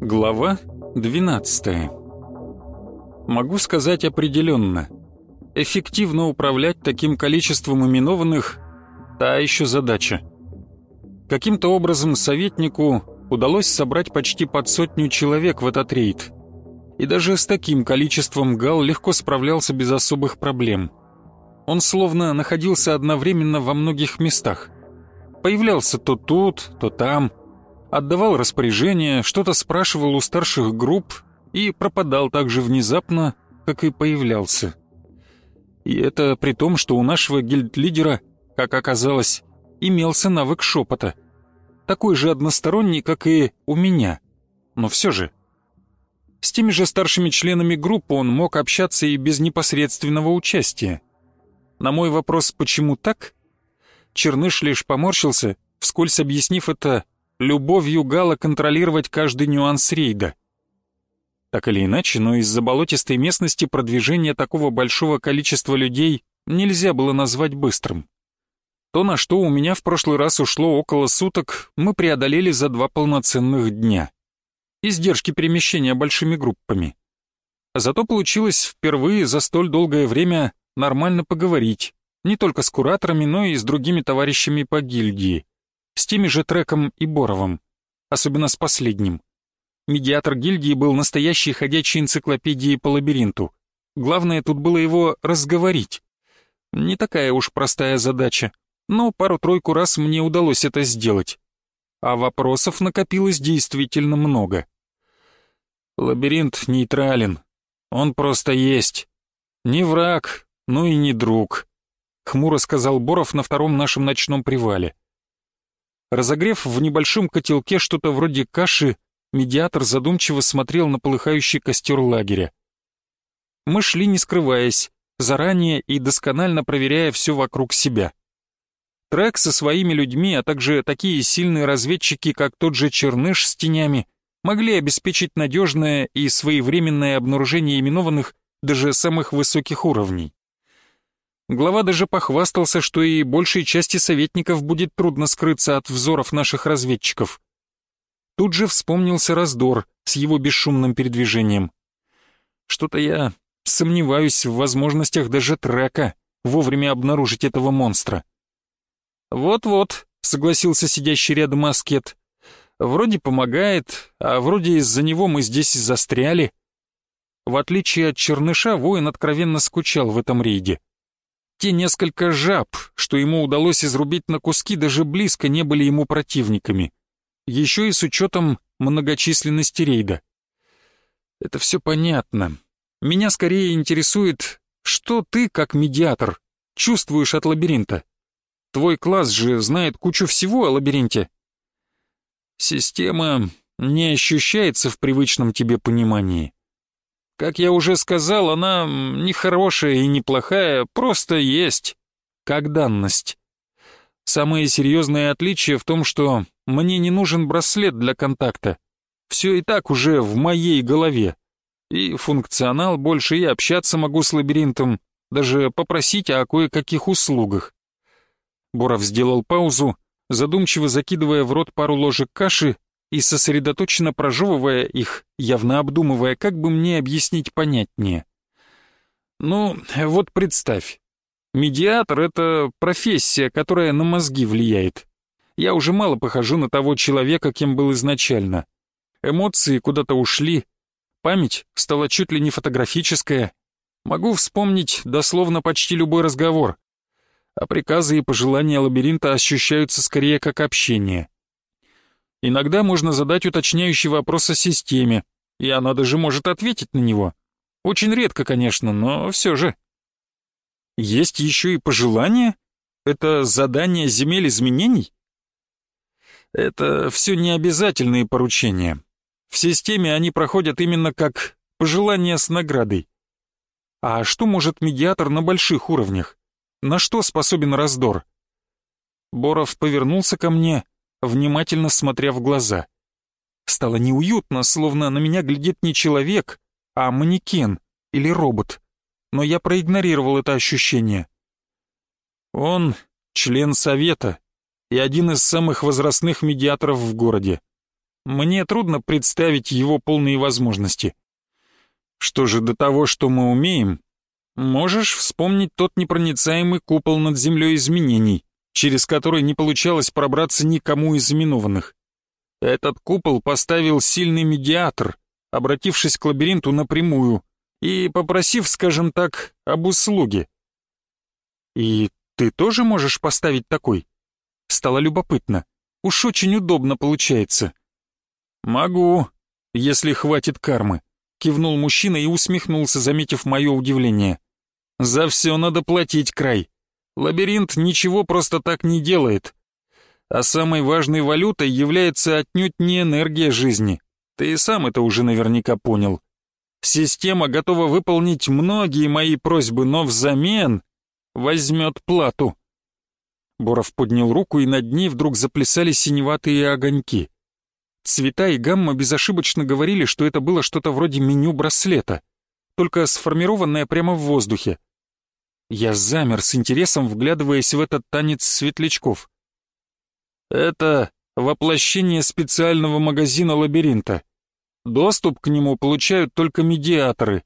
Глава 12 Могу сказать определенно. Эффективно управлять таким количеством именованных – та еще задача. Каким-то образом советнику удалось собрать почти под сотню человек в этот рейд. И даже с таким количеством Гал легко справлялся без особых проблем. Он словно находился одновременно во многих местах. Появлялся то тут, то там, отдавал распоряжения, что-то спрашивал у старших групп и пропадал так же внезапно, как и появлялся. И это при том, что у нашего гильд-лидера, как оказалось, имелся навык шепота. Такой же односторонний, как и у меня. Но все же. С теми же старшими членами группы он мог общаться и без непосредственного участия. На мой вопрос «почему так?» Черныш лишь поморщился, вскользь объяснив это любовью Гала контролировать каждый нюанс рейда. Так или иначе, но из-за болотистой местности продвижение такого большого количества людей нельзя было назвать быстрым. То, на что у меня в прошлый раз ушло около суток, мы преодолели за два полноценных дня. Издержки перемещения большими группами. Зато получилось впервые за столь долгое время нормально поговорить, не только с кураторами, но и с другими товарищами по гильдии с теми же Треком и Боровым, особенно с последним. Медиатор гильдии был настоящей ходячей энциклопедией по лабиринту. Главное тут было его разговорить. Не такая уж простая задача, но пару-тройку раз мне удалось это сделать. А вопросов накопилось действительно много. Лабиринт нейтрален. Он просто есть. Не враг, ну и не друг. Хмуро сказал Боров на втором нашем ночном привале. Разогрев в небольшом котелке что-то вроде каши, медиатор задумчиво смотрел на полыхающий костер лагеря. Мы шли не скрываясь, заранее и досконально проверяя все вокруг себя. Трек со своими людьми, а также такие сильные разведчики, как тот же Черныш с тенями, могли обеспечить надежное и своевременное обнаружение именованных даже самых высоких уровней. Глава даже похвастался, что и большей части советников будет трудно скрыться от взоров наших разведчиков. Тут же вспомнился раздор с его бесшумным передвижением. Что-то я сомневаюсь в возможностях даже трека вовремя обнаружить этого монстра. «Вот-вот», — согласился сидящий рядом аскет. «Вроде помогает, а вроде из-за него мы здесь застряли». В отличие от Черныша, воин откровенно скучал в этом рейде. Те несколько жаб, что ему удалось изрубить на куски, даже близко не были ему противниками. Еще и с учетом многочисленности рейда. Это все понятно. Меня скорее интересует, что ты, как медиатор, чувствуешь от лабиринта. Твой класс же знает кучу всего о лабиринте. Система не ощущается в привычном тебе понимании. Как я уже сказал, она не хорошая и не плохая, просто есть, как данность. Самое серьезное отличие в том, что мне не нужен браслет для контакта. Все и так уже в моей голове. И функционал больше, и общаться могу с лабиринтом, даже попросить о кое-каких услугах. Боров сделал паузу, задумчиво закидывая в рот пару ложек каши и сосредоточенно прожевывая их, явно обдумывая, как бы мне объяснить понятнее. Ну, вот представь. Медиатор — это профессия, которая на мозги влияет. Я уже мало похожу на того человека, кем был изначально. Эмоции куда-то ушли, память стала чуть ли не фотографическая. Могу вспомнить дословно почти любой разговор, а приказы и пожелания лабиринта ощущаются скорее как общение. Иногда можно задать уточняющий вопрос о системе, и она даже может ответить на него. Очень редко, конечно, но все же. Есть еще и пожелания? Это задание земель изменений? Это все необязательные поручения. В системе они проходят именно как пожелания с наградой. А что может медиатор на больших уровнях? На что способен раздор? Боров повернулся ко мне, внимательно смотря в глаза. Стало неуютно, словно на меня глядит не человек, а манекен или робот. Но я проигнорировал это ощущение. Он член совета и один из самых возрастных медиаторов в городе. Мне трудно представить его полные возможности. Что же до того, что мы умеем, можешь вспомнить тот непроницаемый купол над землей изменений, через который не получалось пробраться никому из именованных. Этот купол поставил сильный медиатор, обратившись к лабиринту напрямую и попросив, скажем так, об услуге. И ты тоже можешь поставить такой? Стало любопытно. Уж очень удобно получается. Могу, если хватит кармы. Кивнул мужчина и усмехнулся, заметив мое удивление. «За все надо платить край. Лабиринт ничего просто так не делает. А самой важной валютой является отнюдь не энергия жизни. Ты и сам это уже наверняка понял. Система готова выполнить многие мои просьбы, но взамен возьмет плату». Боров поднял руку, и над ней вдруг заплясали синеватые огоньки. Цвета и гамма безошибочно говорили, что это было что-то вроде меню браслета, только сформированное прямо в воздухе. Я замер с интересом, вглядываясь в этот танец светлячков. Это воплощение специального магазина лабиринта. Доступ к нему получают только медиаторы,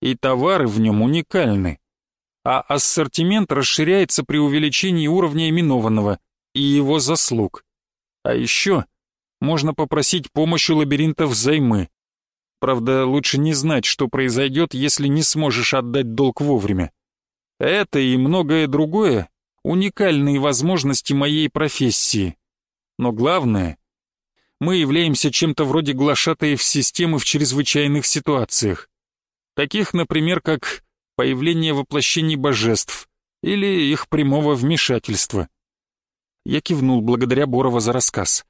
и товары в нем уникальны. А ассортимент расширяется при увеличении уровня именованного и его заслуг. А еще можно попросить помощи лабиринтов взаймы. Правда, лучше не знать, что произойдет, если не сможешь отдать долг вовремя. Это и многое другое — уникальные возможности моей профессии. Но главное, мы являемся чем-то вроде глашатаев системы в чрезвычайных ситуациях. Таких, например, как появление воплощений божеств или их прямого вмешательства. Я кивнул благодаря Борова за рассказ.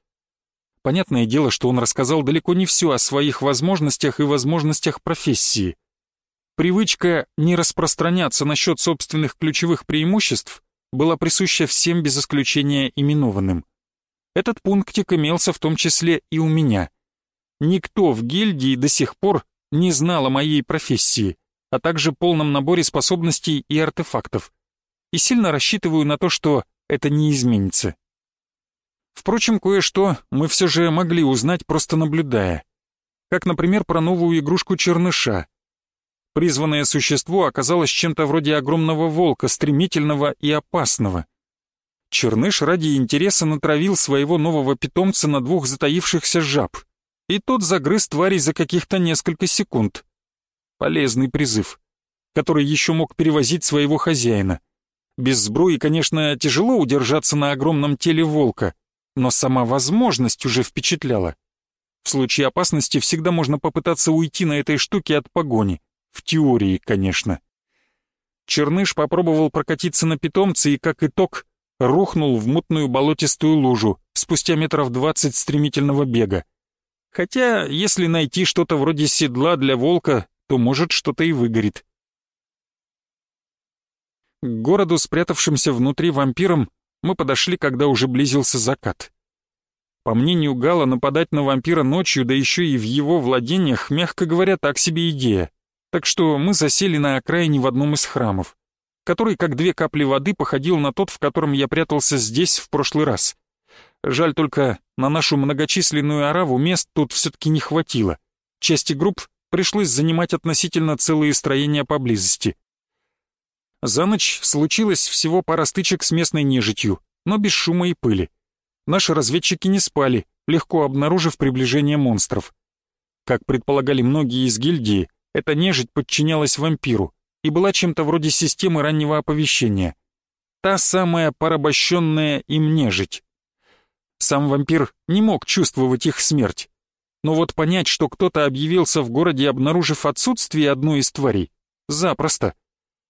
Понятное дело, что он рассказал далеко не все о своих возможностях и возможностях профессии. Привычка не распространяться насчет собственных ключевых преимуществ была присуща всем без исключения именованным. Этот пунктик имелся в том числе и у меня. Никто в гильдии до сих пор не знал о моей профессии, а также полном наборе способностей и артефактов. И сильно рассчитываю на то, что это не изменится. Впрочем, кое-что мы все же могли узнать, просто наблюдая. Как, например, про новую игрушку черныша. Призванное существо оказалось чем-то вроде огромного волка, стремительного и опасного. Черныш ради интереса натравил своего нового питомца на двух затаившихся жаб, и тот загрыз тварей за каких-то несколько секунд. Полезный призыв, который еще мог перевозить своего хозяина. Без сбруи, конечно, тяжело удержаться на огромном теле волка, но сама возможность уже впечатляла. В случае опасности всегда можно попытаться уйти на этой штуке от погони. В теории, конечно. Черныш попробовал прокатиться на питомце и, как итог, рухнул в мутную болотистую лужу спустя метров двадцать стремительного бега. Хотя, если найти что-то вроде седла для волка, то, может, что-то и выгорит. К городу, спрятавшимся внутри вампиром, мы подошли, когда уже близился закат. По мнению Гала, нападать на вампира ночью, да еще и в его владениях, мягко говоря, так себе идея. Так что мы засели на окраине в одном из храмов, который, как две капли воды, походил на тот, в котором я прятался здесь в прошлый раз. Жаль только, на нашу многочисленную ораву мест тут все-таки не хватило. Части групп пришлось занимать относительно целые строения поблизости. За ночь случилось всего пара стычек с местной нежитью, но без шума и пыли. Наши разведчики не спали, легко обнаружив приближение монстров. Как предполагали многие из гильдии, эта нежить подчинялась вампиру и была чем-то вроде системы раннего оповещения. Та самая порабощенная им нежить. Сам вампир не мог чувствовать их смерть. Но вот понять, что кто-то объявился в городе, обнаружив отсутствие одной из тварей, запросто.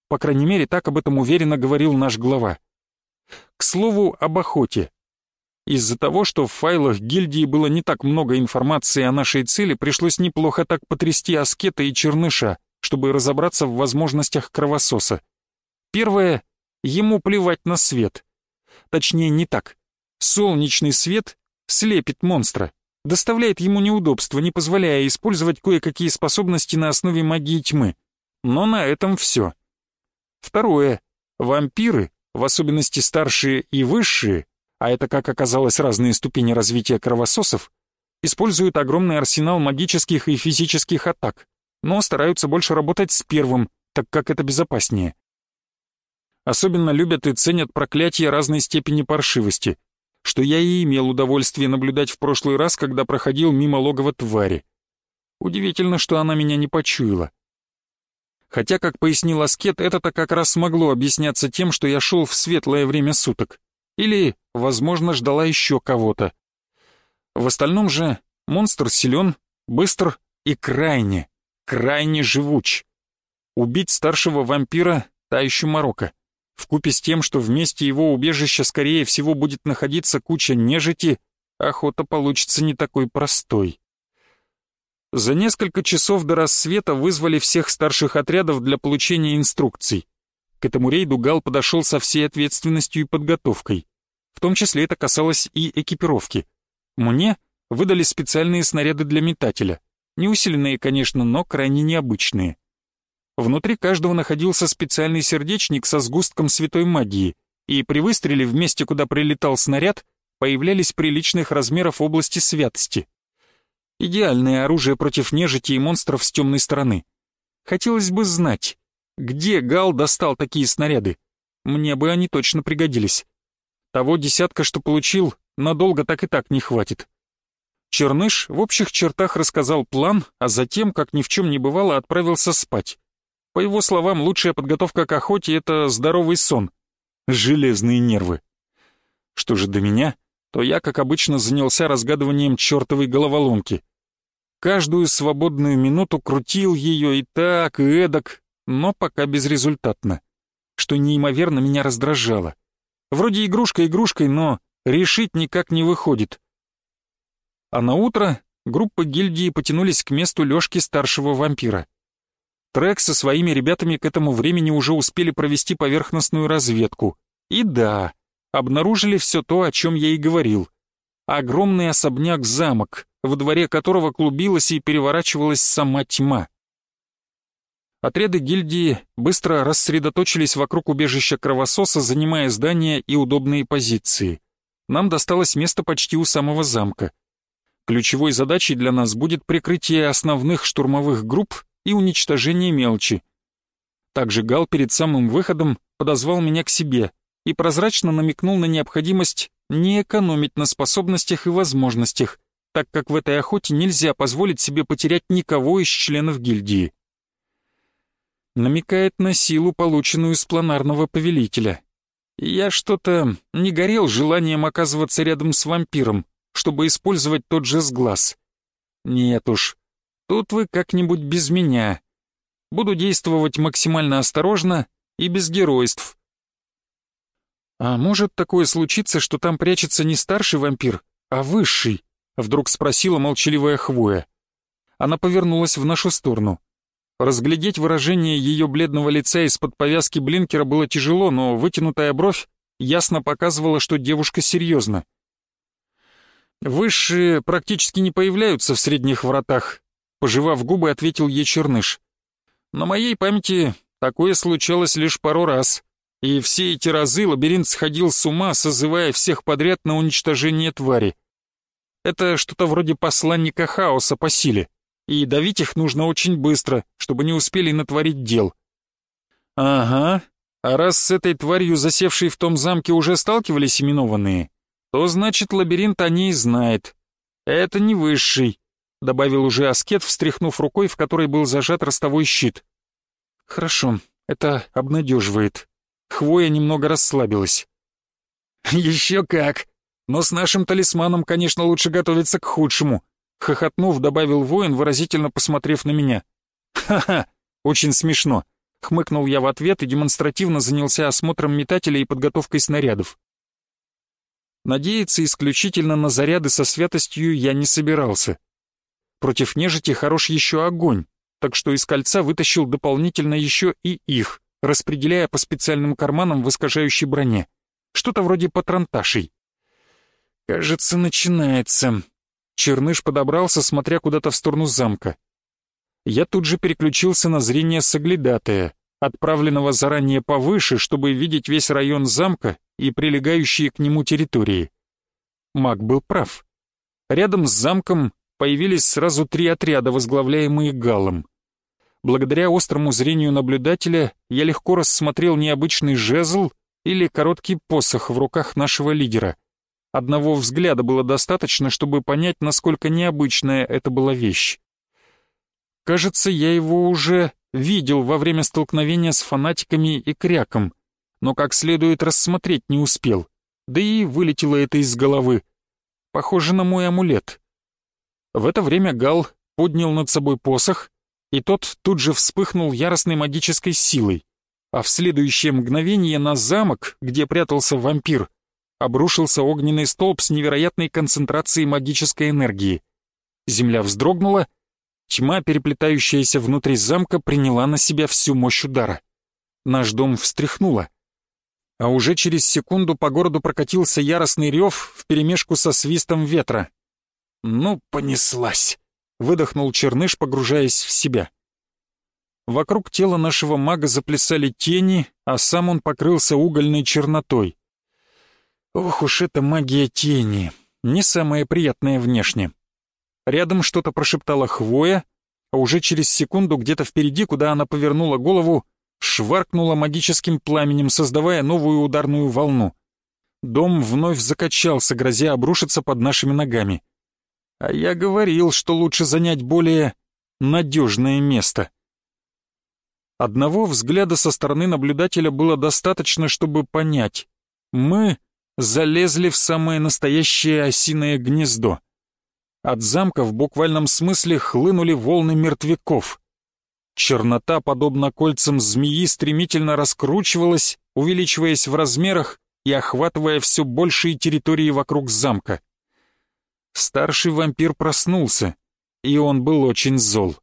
По крайней мере, так об этом уверенно говорил наш глава. К слову об охоте. Из-за того, что в файлах гильдии было не так много информации о нашей цели, пришлось неплохо так потрясти аскета и черныша, чтобы разобраться в возможностях кровососа. Первое — ему плевать на свет. Точнее, не так. Солнечный свет слепит монстра, доставляет ему неудобства, не позволяя использовать кое-какие способности на основе магии тьмы. Но на этом все. Второе. Вампиры, в особенности старшие и высшие, а это, как оказалось, разные ступени развития кровососов, используют огромный арсенал магических и физических атак, но стараются больше работать с первым, так как это безопаснее. Особенно любят и ценят проклятия разной степени паршивости, что я и имел удовольствие наблюдать в прошлый раз, когда проходил мимо логова твари. Удивительно, что она меня не почуяла. Хотя, как пояснил Аскет, это-то как раз могло объясняться тем, что я шел в светлое время суток. Или, возможно, ждала еще кого-то. В остальном же монстр силен, быстр и крайне, крайне живуч. Убить старшего вампира — та еще морока. Вкупе с тем, что вместе его убежища скорее всего будет находиться куча нежити, охота получится не такой простой. За несколько часов до рассвета вызвали всех старших отрядов для получения инструкций. К этому рейду Гал подошел со всей ответственностью и подготовкой. В том числе это касалось и экипировки. Мне выдали специальные снаряды для метателя. Не усиленные, конечно, но крайне необычные. Внутри каждого находился специальный сердечник со сгустком святой магии, и при выстреле в месте, куда прилетал снаряд, появлялись приличных размеров области святости. Идеальное оружие против нежити и монстров с темной стороны. Хотелось бы знать, где Гал достал такие снаряды. Мне бы они точно пригодились. Того десятка, что получил, надолго так и так не хватит. Черныш в общих чертах рассказал план, а затем, как ни в чем не бывало, отправился спать. По его словам, лучшая подготовка к охоте — это здоровый сон. Железные нервы. Что же до меня, то я, как обычно, занялся разгадыванием чертовой головоломки. Каждую свободную минуту крутил ее и так, и эдак, но пока безрезультатно, что неимоверно меня раздражало. Вроде игрушка игрушкой, но решить никак не выходит. А на утро группа гильдии потянулись к месту лёжки старшего вампира. Трек со своими ребятами к этому времени уже успели провести поверхностную разведку. И да, обнаружили все то, о чем я и говорил. Огромный особняк-замок, во дворе которого клубилась и переворачивалась сама тьма. Отряды гильдии быстро рассредоточились вокруг убежища кровососа, занимая здания и удобные позиции. Нам досталось место почти у самого замка. Ключевой задачей для нас будет прикрытие основных штурмовых групп и уничтожение мелочи. Также Гал перед самым выходом подозвал меня к себе и прозрачно намекнул на необходимость не экономить на способностях и возможностях, так как в этой охоте нельзя позволить себе потерять никого из членов гильдии намекает на силу, полученную с планарного повелителя. Я что-то не горел желанием оказываться рядом с вампиром, чтобы использовать тот же сглаз. Нет уж, тут вы как-нибудь без меня. Буду действовать максимально осторожно и без геройств. А может такое случиться, что там прячется не старший вампир, а высший? Вдруг спросила молчаливая хвоя. Она повернулась в нашу сторону. Разглядеть выражение ее бледного лица из-под повязки блинкера было тяжело, но вытянутая бровь ясно показывала, что девушка серьезна. «Высшие практически не появляются в средних вратах», — пожевав губы, ответил ей Черныш. «На моей памяти такое случалось лишь пару раз, и все эти разы лабиринт сходил с ума, созывая всех подряд на уничтожение твари. Это что-то вроде посланника хаоса по силе и давить их нужно очень быстро, чтобы не успели натворить дел. Ага, а раз с этой тварью, засевшей в том замке, уже сталкивались именованные, то значит лабиринт о ней знает. Это не высший, добавил уже аскет, встряхнув рукой, в которой был зажат ростовой щит. Хорошо, это обнадеживает. Хвоя немного расслабилась. Еще как! Но с нашим талисманом, конечно, лучше готовиться к худшему. Хохотнув, добавил воин, выразительно посмотрев на меня. «Ха-ха, очень смешно!» Хмыкнул я в ответ и демонстративно занялся осмотром метателя и подготовкой снарядов. Надеяться исключительно на заряды со святостью я не собирался. Против нежити хорош еще огонь, так что из кольца вытащил дополнительно еще и их, распределяя по специальным карманам в искажающей броне. Что-то вроде патронташей. Кажется, начинается. Черныш подобрался, смотря куда-то в сторону замка. Я тут же переключился на зрение соглядатая, отправленного заранее повыше, чтобы видеть весь район замка и прилегающие к нему территории. Маг был прав. Рядом с замком появились сразу три отряда, возглавляемые Галом. Благодаря острому зрению наблюдателя я легко рассмотрел необычный жезл или короткий посох в руках нашего лидера. Одного взгляда было достаточно, чтобы понять, насколько необычная это была вещь. Кажется, я его уже видел во время столкновения с фанатиками и кряком, но как следует рассмотреть не успел, да и вылетело это из головы. Похоже на мой амулет. В это время Гал поднял над собой посох, и тот тут же вспыхнул яростной магической силой, а в следующее мгновение на замок, где прятался вампир, обрушился огненный столб с невероятной концентрацией магической энергии. Земля вздрогнула, тьма, переплетающаяся внутри замка, приняла на себя всю мощь удара. Наш дом встряхнуло. А уже через секунду по городу прокатился яростный рев вперемешку со свистом ветра. «Ну, понеслась!» — выдохнул Черныш, погружаясь в себя. Вокруг тела нашего мага заплясали тени, а сам он покрылся угольной чернотой. Ох уж эта магия тени, не самая приятная внешне. Рядом что-то прошептала хвоя, а уже через секунду где-то впереди, куда она повернула голову, шваркнула магическим пламенем, создавая новую ударную волну. Дом вновь закачался, грозя обрушиться под нашими ногами. А я говорил, что лучше занять более надежное место. Одного взгляда со стороны наблюдателя было достаточно, чтобы понять. Мы залезли в самое настоящее осиное гнездо. От замка в буквальном смысле хлынули волны мертвяков. Чернота, подобно кольцам змеи, стремительно раскручивалась, увеличиваясь в размерах и охватывая все большие территории вокруг замка. Старший вампир проснулся, и он был очень зол.